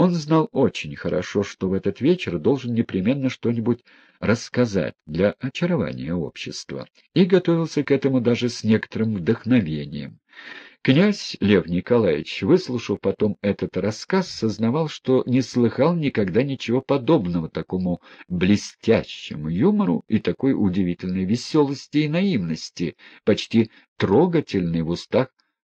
Он знал очень хорошо, что в этот вечер должен непременно что-нибудь рассказать для очарования общества, и готовился к этому даже с некоторым вдохновением. Князь Лев Николаевич, выслушав потом этот рассказ, сознавал, что не слыхал никогда ничего подобного такому блестящему юмору и такой удивительной веселости и наивности, почти трогательной в устах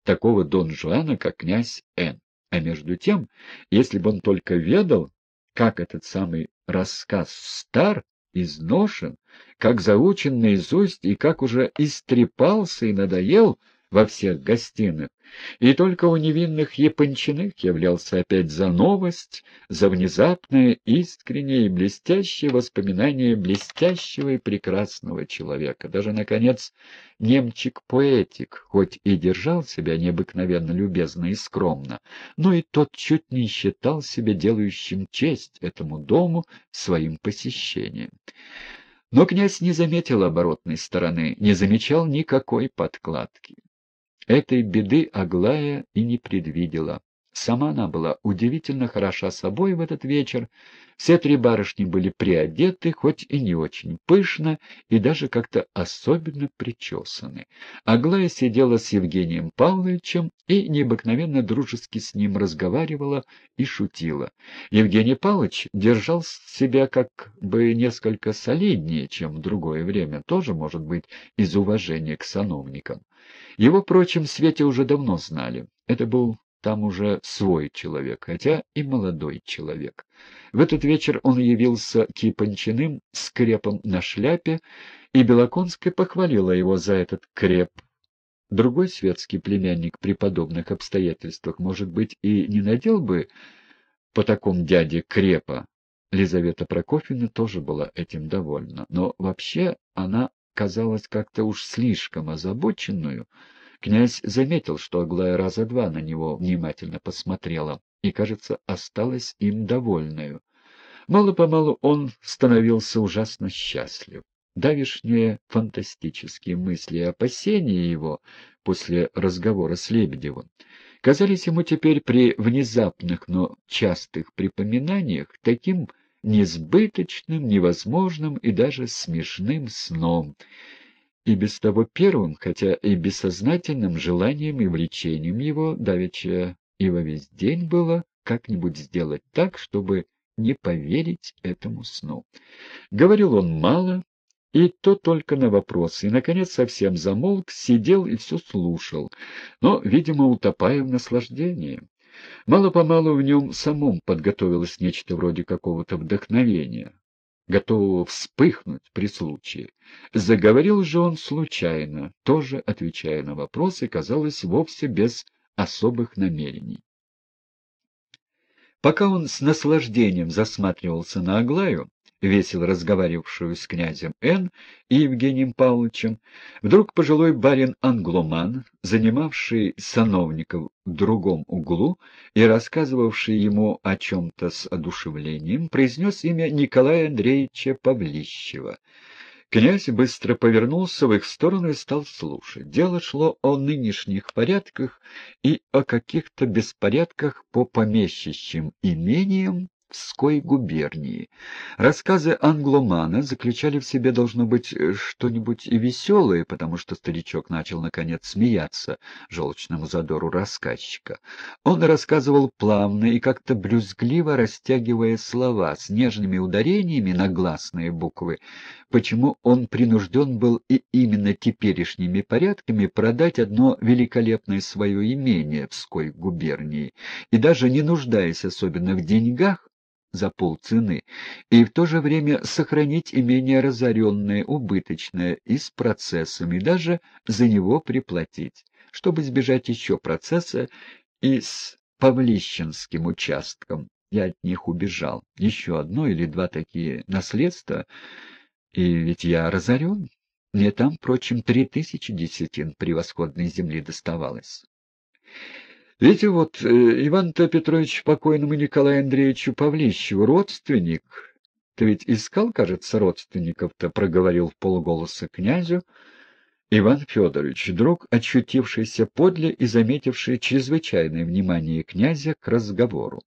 такого Дон Жуана, как князь Н. А между тем, если бы он только ведал, как этот самый рассказ стар, изношен, как заучен наизусть и как уже истрепался и надоел, во всех гостиных, и только у невинных Япончиных являлся опять за новость, за внезапное, искреннее и блестящее воспоминание блестящего и прекрасного человека. Даже, наконец, немчик-поэтик, хоть и держал себя необыкновенно любезно и скромно, но и тот чуть не считал себя делающим честь этому дому своим посещением. Но князь не заметил оборотной стороны, не замечал никакой подкладки. Этой беды Аглая и не предвидела. Сама она была удивительно хороша собой в этот вечер. Все три барышни были приодеты, хоть и не очень пышно, и даже как-то особенно причесаны. Аглая сидела с Евгением Павловичем и необыкновенно дружески с ним разговаривала и шутила. Евгений Павлович держал себя как бы несколько солиднее, чем в другое время, тоже, может быть, из уважения к сановникам. Его, впрочем, Свете уже давно знали. Это был там уже свой человек, хотя и молодой человек. В этот вечер он явился кипанчиным с крепом на шляпе, и Белоконская похвалила его за этот креп. Другой светский племянник при подобных обстоятельствах, может быть, и не надел бы по такому дяде крепа. Лизавета Прокофьевна тоже была этим довольна, но вообще она казалась как-то уж слишком озабоченную, Князь заметил, что Аглая раза два на него внимательно посмотрела и, кажется, осталась им довольную. Мало-помалу он становился ужасно счастлив. Давишние фантастические мысли и опасения его после разговора с Лебедевым казались ему теперь при внезапных, но частых припоминаниях таким несбыточным, невозможным и даже смешным сном, и без того первым, хотя и бессознательным желанием и влечением его, давеча и во весь день было как-нибудь сделать так, чтобы не поверить этому сну. Говорил он мало, и то только на вопросы, и, наконец, совсем замолк, сидел и все слушал, но, видимо, утопая в наслаждении. Мало-помалу в нем самом подготовилось нечто вроде какого-то вдохновения готового вспыхнуть при случае. Заговорил же он случайно, тоже отвечая на вопросы, казалось, вовсе без особых намерений. Пока он с наслаждением засматривался на Аглаю, весело разговаривавшую с князем Н. и Евгением Павловичем, вдруг пожилой барин-англоман, занимавший сановников в другом углу и рассказывавший ему о чем-то с одушевлением, произнес имя Николая Андреевича Павлищева. Князь быстро повернулся в их сторону и стал слушать. Дело шло о нынешних порядках и о каких-то беспорядках по помещичьим имениям Пской губернии. Рассказы англомана заключали в себе, должно быть, э, что-нибудь и веселое, потому что старичок начал, наконец, смеяться желчному задору рассказчика. Он рассказывал плавно и как-то брюзгливо растягивая слова с нежными ударениями на гласные буквы, почему он принужден был и именно теперешними порядками продать одно великолепное свое имение в Пской губернии, и даже не нуждаясь особенно в деньгах, за полцены, и в то же время сохранить имение разоренное, убыточное и с процессами, даже за него приплатить, чтобы избежать еще процесса и с Павлищенским участком. Я от них убежал. Еще одно или два такие наследства, и ведь я разорен. Мне там, впрочем, три тысячи десятин превосходной земли доставалось. Видите, вот э, Иван-то Петрович покойному Николаю Андреевичу Павлищеву родственник. Ты ведь искал, кажется, родственников-то, проговорил в полголоса князю Иван Федорович, вдруг очутившийся подле и заметивший чрезвычайное внимание князя к разговору.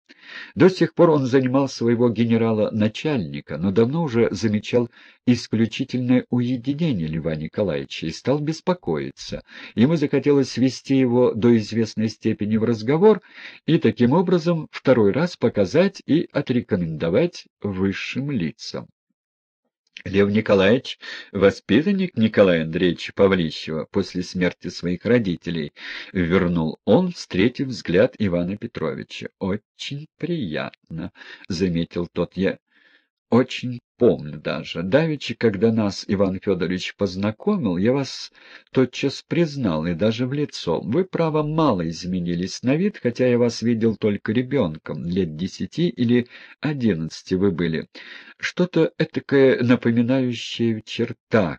До сих пор он занимал своего генерала-начальника, но давно уже замечал исключительное уединение Льва Николаевича и стал беспокоиться. Ему захотелось свести его до известной степени в разговор и таким образом второй раз показать и отрекомендовать высшим лицам. Лев Николаевич — воспитанник Николая Андреевича Павлищева после смерти своих родителей, — вернул он, встретив взгляд Ивана Петровича. — Очень приятно, — заметил тот. — Я очень помню даже. Давеча, когда нас Иван Федорович познакомил, я вас тотчас признал, и даже в лицо. Вы, право, мало изменились на вид, хотя я вас видел только ребенком, лет десяти или одиннадцати вы были. Что-то этакое напоминающее в чертах,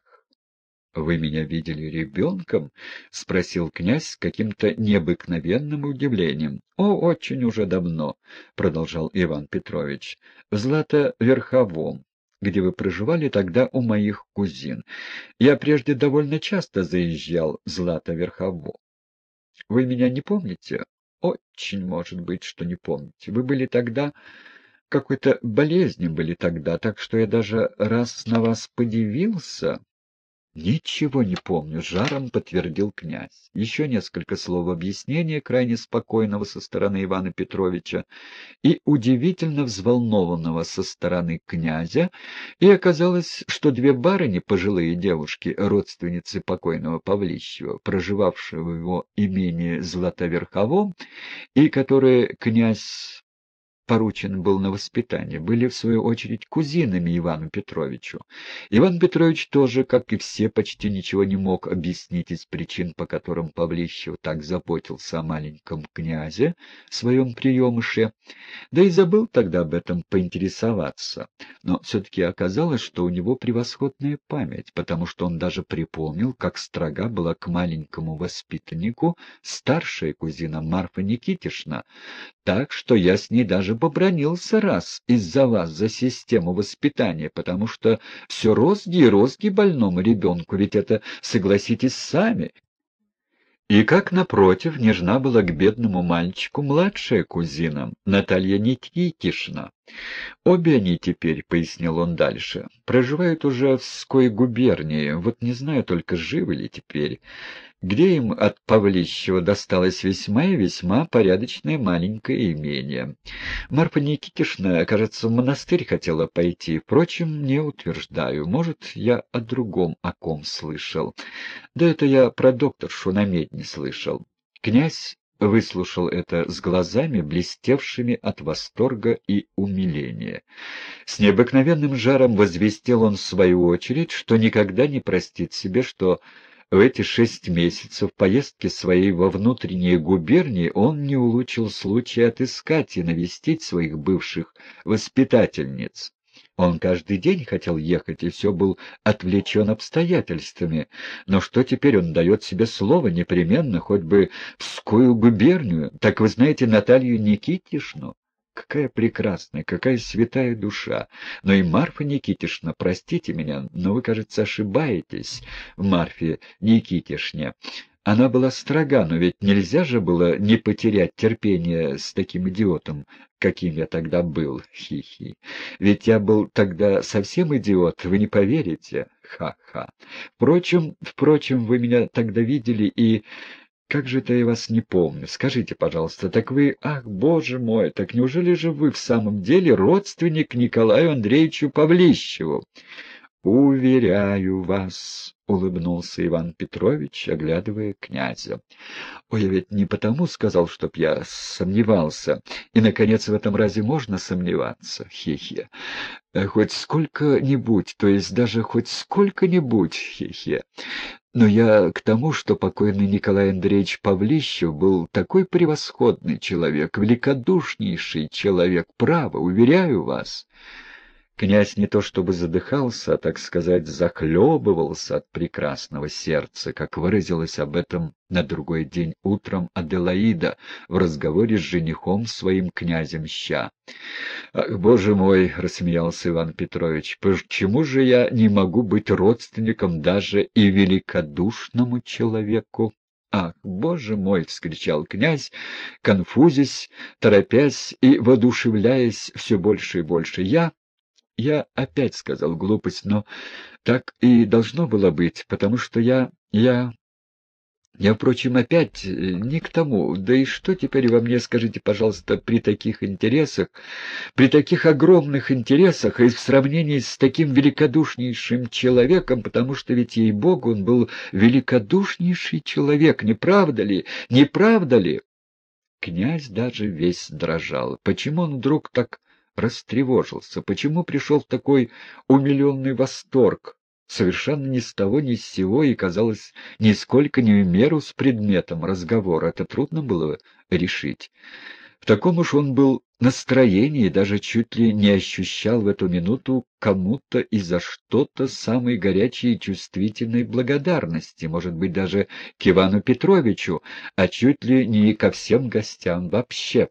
«Вы меня видели ребенком?» — спросил князь с каким-то необыкновенным удивлением. «О, очень уже давно», — продолжал Иван Петрович, — «в Злато-Верховом, где вы проживали тогда у моих кузин. Я прежде довольно часто заезжал в Злато-Верхово. Вы меня не помните? Очень может быть, что не помните. Вы были тогда...» Какой-то болезни были тогда, так что я даже раз на вас подивился, «Ничего не помню», — жаром подтвердил князь. Еще несколько слов объяснения, крайне спокойного со стороны Ивана Петровича и удивительно взволнованного со стороны князя, и оказалось, что две барыни, пожилые девушки, родственницы покойного Павлищева, проживавшие в его имении Златоверховом, и которые князь поручен был на воспитание, были, в свою очередь, кузинами Ивану Петровичу. Иван Петрович тоже, как и все, почти ничего не мог объяснить из причин, по которым Павлищев так заботился о маленьком князе, своем приемыше, да и забыл тогда об этом поинтересоваться. Но все-таки оказалось, что у него превосходная память, потому что он даже припомнил, как строга была к маленькому воспитаннику старшая кузина Марфа Никитишна, так что я с ней даже побронился раз из-за вас за систему воспитания, потому что все розги и розги больному ребенку, ведь это, согласитесь сами. И как, напротив, нежна была к бедному мальчику младшая кузина, Наталья Никитишна. Обе они теперь, — пояснил он дальше, — проживают уже в Ской губернии, вот не знаю только, живы ли теперь где им от Павлищева досталось весьма и весьма порядочное маленькое имение. Марфа Никитишна, кажется, в монастырь хотела пойти, впрочем, не утверждаю. Может, я о другом о ком слышал. Да это я про докторшу на медне слышал. Князь выслушал это с глазами, блестевшими от восторга и умиления. С необыкновенным жаром возвестил он в свою очередь, что никогда не простит себе, что в эти шесть месяцев поездки своей во внутренние губернии он не улучил случая отыскать и навестить своих бывших воспитательниц. Он каждый день хотел ехать и все был отвлечен обстоятельствами. Но что теперь он дает себе слово непременно, хоть бы в Скую губернию? Так вы знаете Наталью Никитишну? Какая прекрасная, какая святая душа! Но и Марфа Никитишна, простите меня, но вы, кажется, ошибаетесь в Марфе Никитишне. Она была строга, но ведь нельзя же было не потерять терпение с таким идиотом, каким я тогда был. Хи-хи. Ведь я был тогда совсем идиот, вы не поверите. Ха-ха. Впрочем, впрочем, вы меня тогда видели и... Как же это я вас не помню? Скажите, пожалуйста, так вы... Ах, боже мой, так неужели же вы в самом деле родственник Николаю Андреевичу Павлищеву? «Уверяю вас», — улыбнулся Иван Петрович, оглядывая князя. «Ой, я ведь не потому сказал, чтоб я сомневался. И, наконец, в этом разе можно сомневаться? Хе-хе. Хоть сколько-нибудь, то есть даже хоть сколько-нибудь, хе-хе. Но я к тому, что покойный Николай Андреевич Павлищев был такой превосходный человек, великодушнейший человек, право, уверяю вас». Князь не то чтобы задыхался, а, так сказать, захлебывался от прекрасного сердца, как выразилась об этом на другой день утром Аделаида в разговоре с женихом своим князем Ща. «Ах, боже мой!» — рассмеялся Иван Петрович. «Почему же я не могу быть родственником даже и великодушному человеку?» «Ах, боже мой!» — вскричал князь, конфузясь, торопясь и воодушевляясь все больше и больше. «Я я опять сказал глупость, но так и должно было быть, потому что я... я... Я, впрочем, опять э, не к тому. Да и что теперь во мне, скажите, пожалуйста, при таких интересах, при таких огромных интересах и в сравнении с таким великодушнейшим человеком, потому что ведь, ей-богу, он был великодушнейший человек, не правда ли? Не правда ли? Князь даже весь дрожал. Почему он вдруг так растревожился, почему пришел такой умиленный восторг, совершенно ни с того ни с сего и, казалось, нисколько не в меру с предметом разговора. Это трудно было решить. В таком уж он был настроении, даже чуть ли не ощущал в эту минуту кому-то и за что-то самой горячей и чувствительной благодарности, может быть, даже к Ивану Петровичу, а чуть ли не ко всем гостям вообще.